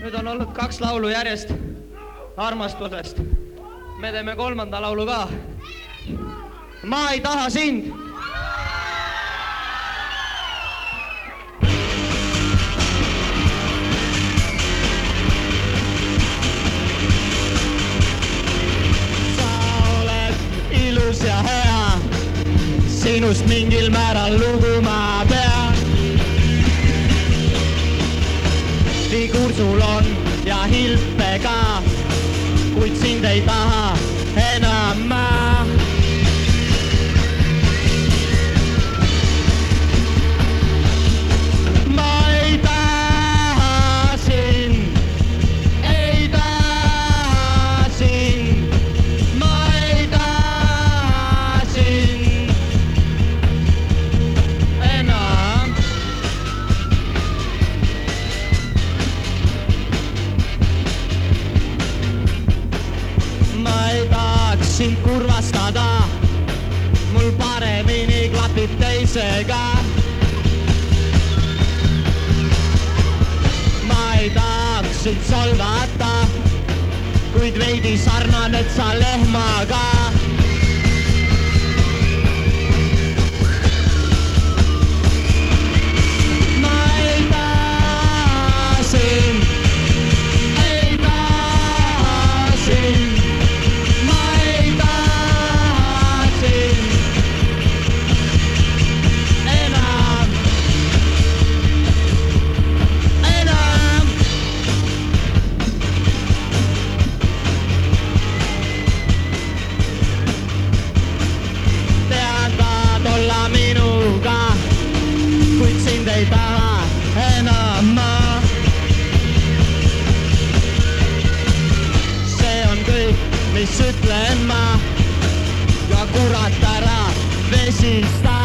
on olnud kaks laulu järjest armastusest. me teeme kolmanda laulu ka. ma ei taha sind. ilus ja hea, sinust mingil määral lugu ma pean. Vigur sul on ja hilpe ka, kuid sind ei taha enam ma. Sind kurvastada, mul paremini klapib teisega. ma ei tahaks sind solvata, kuid veidi sarnaned sa lehmaga. Ei taha enam ma. see on kõik, mis ütlen ma ja kurat ära vesista.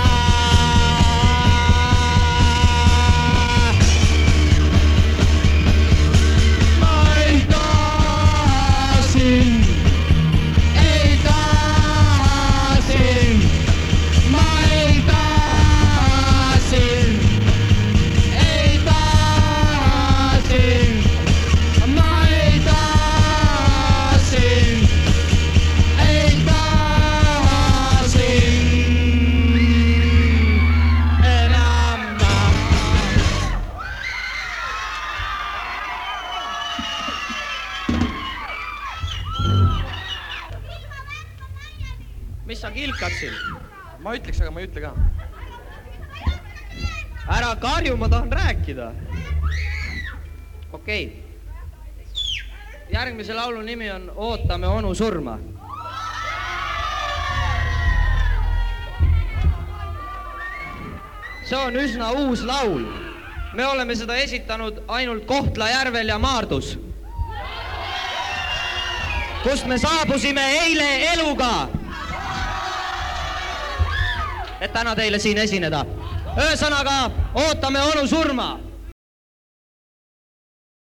Mis sa kilkad siin? ma ütleks, aga ma ei ütle ka. ära karju, ma tahan rääkida. okei okay. järgmise laulu nimi on Ootame onu surma. see on üsna uus laul. me oleme seda esitanud ainult Kohtla-Järvel ja Maardus. kust me saabusime eile eluga. Et täna teile siin esineda. ühesõnaga, ootame onu surma